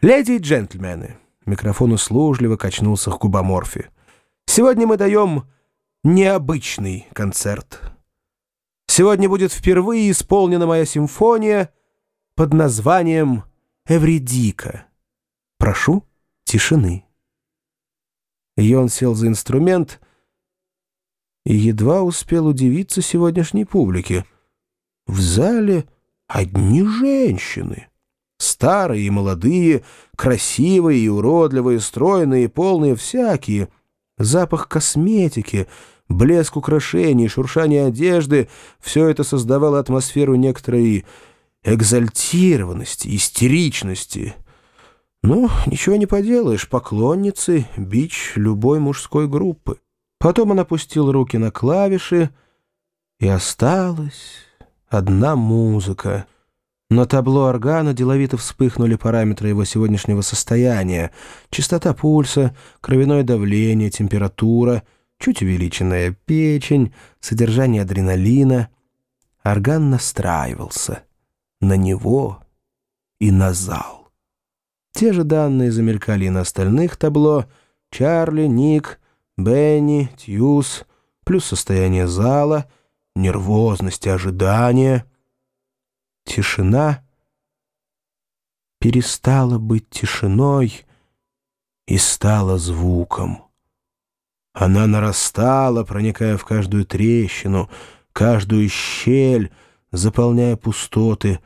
«Леди и джентльмены!» — микрофон услужливо качнулся к губоморфе. «Сегодня мы даем необычный концерт. Сегодня будет впервые исполнена моя симфония под названием «Эвридика». Прошу тишины». Йон сел за инструмент и едва успел удивиться сегодняшней публике. В зале одни женщины. Старые и молодые, красивые и уродливые, стройные и полные всякие. Запах косметики, блеск украшений, шуршание одежды — все это создавало атмосферу некоторой экзальтированности, истеричности. Ну, ничего не поделаешь, поклонницы — бич любой мужской группы. Потом он опустил руки на клавиши, и осталась одна музыка — на табло органа деловито вспыхнули параметры его сегодняшнего состояния. Частота пульса, кровяное давление, температура, чуть увеличенная печень, содержание адреналина. Орган настраивался на него и на зал. Те же данные замелькали и на остальных табло. Чарли, Ник, Бенни, Тьюз, плюс состояние зала, нервозность и ожидание — Тишина перестала быть тишиной и стала звуком. Она нарастала, проникая в каждую трещину, каждую щель, заполняя пустоты,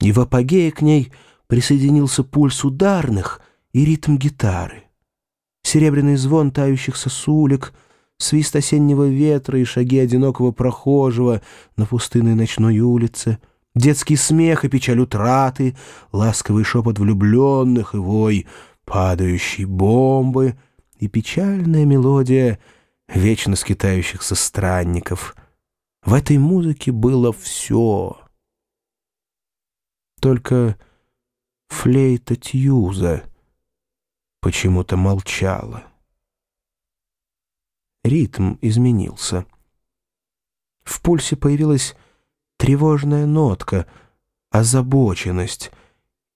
и в апогее к ней присоединился пульс ударных и ритм гитары. Серебряный звон тающих сосулек, свист осеннего ветра и шаги одинокого прохожего на пустынной ночной улице — Детский смех и печаль утраты, ласковый шепот влюбленных и вой падающей бомбы и печальная мелодия вечно скитающихся странников. В этой музыке было все. Только флейта Тьюза почему-то молчала. Ритм изменился. В пульсе появилась тревожная нотка, озабоченность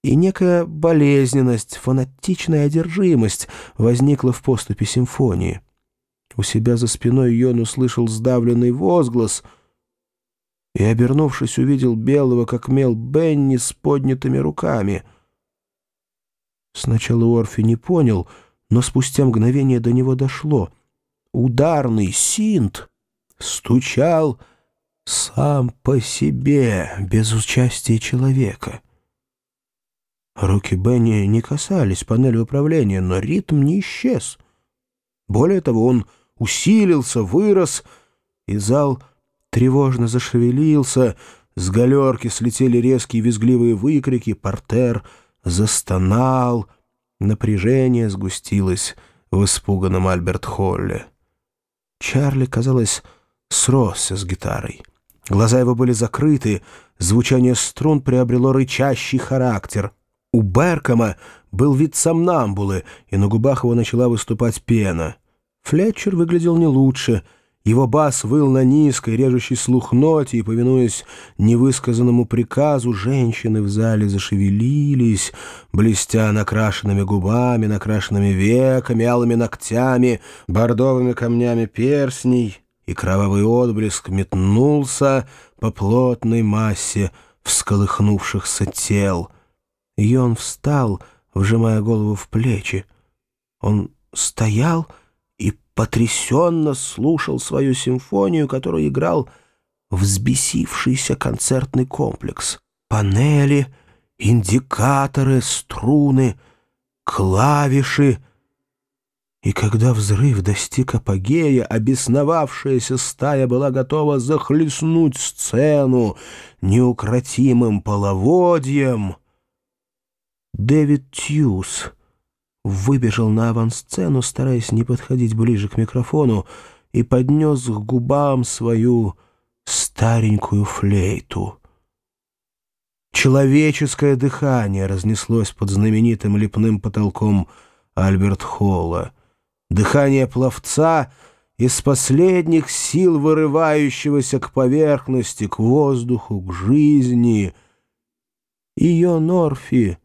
и некая болезненность, фанатичная одержимость возникла в поступе симфонии. У себя за спиной Йон услышал сдавленный возглас и, обернувшись, увидел белого, как мел, Бенни с поднятыми руками. Сначала Орфи не понял, но спустя мгновение до него дошло. Ударный синт стучал сам по себе, без участия человека. Руки Бенни не касались панели управления, но ритм не исчез. Более того, он усилился, вырос, и зал тревожно зашевелился, с галерки слетели резкие визгливые выкрики, портер застонал, напряжение сгустилось в испуганном Альберт-Холле. Чарли, казалось, сросся с гитарой. Глаза его были закрыты, звучание струн приобрело рычащий характер. У Беркома был вид сомнамбулы, и на губах его начала выступать пена. Флетчер выглядел не лучше. Его бас выл на низкой, режущей слух ноте, и, повинуясь невысказанному приказу, женщины в зале зашевелились, блестя накрашенными губами, накрашенными веками, алыми ногтями, бордовыми камнями персней — и кровавый отблеск метнулся по плотной массе всколыхнувшихся тел. И он встал, вжимая голову в плечи. Он стоял и потрясенно слушал свою симфонию, которую играл взбесившийся концертный комплекс. Панели, индикаторы, струны, клавиши — и когда взрыв достиг апогея, обесновавшаяся стая была готова захлестнуть сцену неукротимым половодьем. Дэвид Тьюз выбежал на авансцену, стараясь не подходить ближе к микрофону, и поднес к губам свою старенькую флейту. Человеческое дыхание разнеслось под знаменитым лепным потолком Альберт Холла — дыхание пловца из последних сил вырывающегося к поверхности, к воздуху, к жизни. Ее Норфи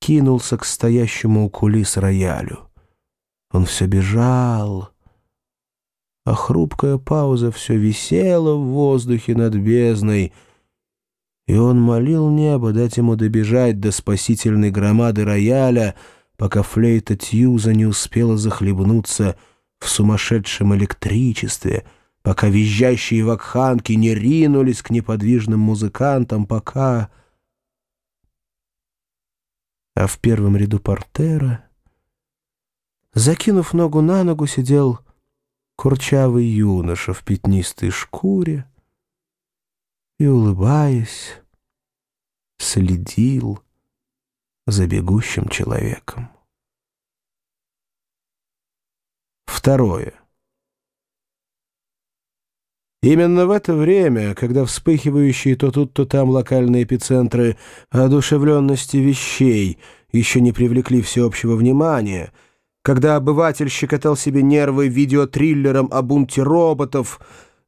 кинулся к стоящему у кулис роялю. Он все бежал, а хрупкая пауза все висела в воздухе над бездной, и он молил небо дать ему добежать до спасительной громады рояля, пока флейта Тьюза не успела захлебнуться в сумасшедшем электричестве, пока визжащие вакханки не ринулись к неподвижным музыкантам, пока... А в первом ряду портера, закинув ногу на ногу, сидел курчавый юноша в пятнистой шкуре и, улыбаясь, следил за бегущим человеком. Второе. Именно в это время, когда вспыхивающие то тут, то там локальные эпицентры одушевленности вещей еще не привлекли всеобщего внимания, когда обыватель щекотал себе нервы видеотриллером о бунте роботов,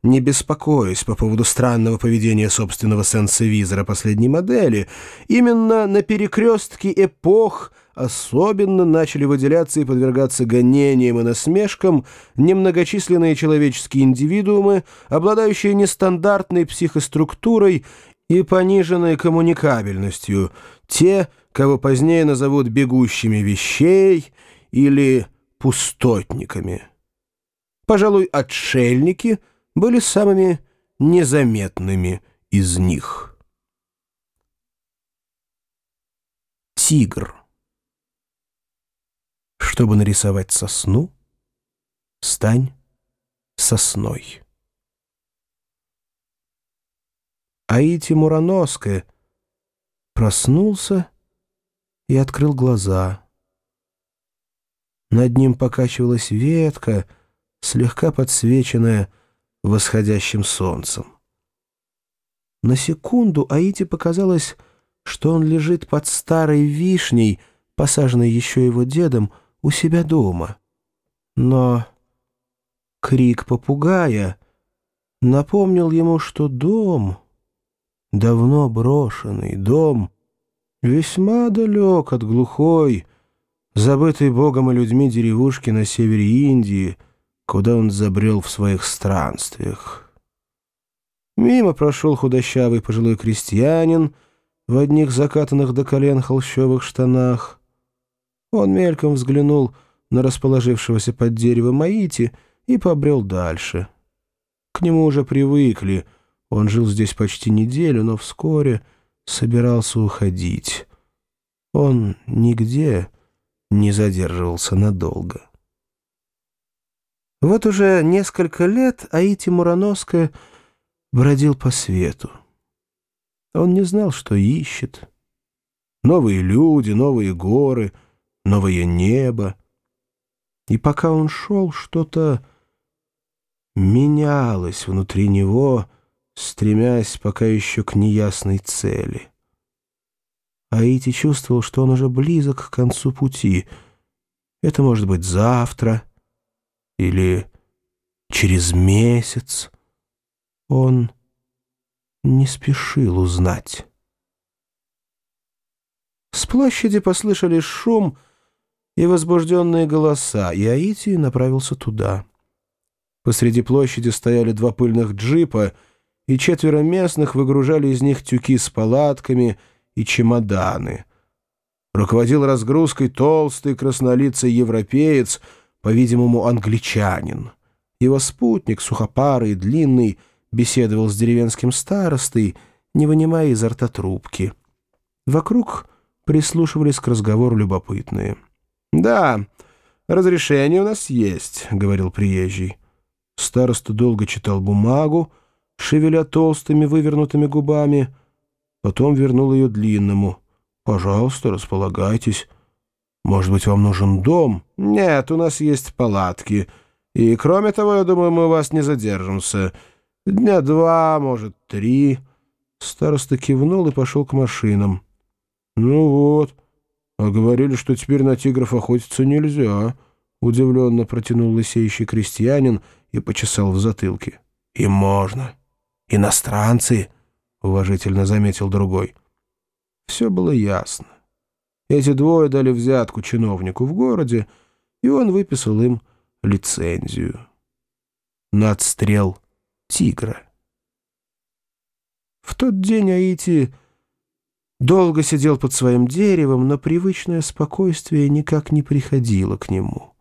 не беспокоясь по поводу странного поведения собственного сенсовизора последней модели, именно на перекрестке эпох особенно начали выделяться и подвергаться гонениям и насмешкам немногочисленные человеческие индивидуумы, обладающие нестандартной психоструктурой и пониженной коммуникабельностью, те, кого позднее назовут бегущими вещей или пустотниками. Пожалуй, отшельники — были самыми незаметными из них. Тигр. Чтобы нарисовать сосну, стань сосной. Аити Мураноская проснулся и открыл глаза. Над ним покачивалась ветка, слегка подсвеченная восходящим солнцем. На секунду Аите показалось, что он лежит под старой вишней, посаженной еще его дедом, у себя дома. Но крик попугая напомнил ему, что дом, давно брошенный дом, весьма далек от глухой, забытой богом и людьми деревушки на севере Индии — куда он забрел в своих странствиях. Мимо прошел худощавый пожилой крестьянин в одних закатанных до колен холщовых штанах. Он мельком взглянул на расположившегося под деревом Аити и побрел дальше. К нему уже привыкли, он жил здесь почти неделю, но вскоре собирался уходить. Он нигде не задерживался надолго. Вот уже несколько лет Аити Мурановская бродил по свету. Он не знал, что ищет. Новые люди, новые горы, новое небо. И пока он шел, что-то менялось внутри него, стремясь пока еще к неясной цели. Аити чувствовал, что он уже близок к концу пути. Это может быть завтра — или через месяц. Он не спешил узнать. С площади послышались шум и возбужденные голоса, и Аити направился туда. Посреди площади стояли два пыльных джипа, и четверо местных выгружали из них тюки с палатками и чемоданы. Руководил разгрузкой толстый краснолицый европеец — по-видимому, англичанин. Его спутник, сухопарый, длинный, беседовал с деревенским старостой, не вынимая изо рта трубки. Вокруг прислушивались к разговору любопытные. «Да, разрешение у нас есть», — говорил приезжий. Староста долго читал бумагу, шевеля толстыми вывернутыми губами, потом вернул ее длинному. «Пожалуйста, располагайтесь». Может быть, вам нужен дом? Нет, у нас есть палатки. И, кроме того, я думаю, мы у вас не задержимся. Дня два, может, три». Староста кивнул и пошел к машинам. «Ну вот, а говорили, что теперь на тигров охотиться нельзя», — удивленно протянул лысеющий крестьянин и почесал в затылке. «И можно. Иностранцы», — уважительно заметил другой. Все было ясно. Эти двое дали взятку чиновнику в городе, и он выписал им лицензию на отстрел тигра. В тот день Аити долго сидел под своим деревом, но привычное спокойствие никак не приходило к нему.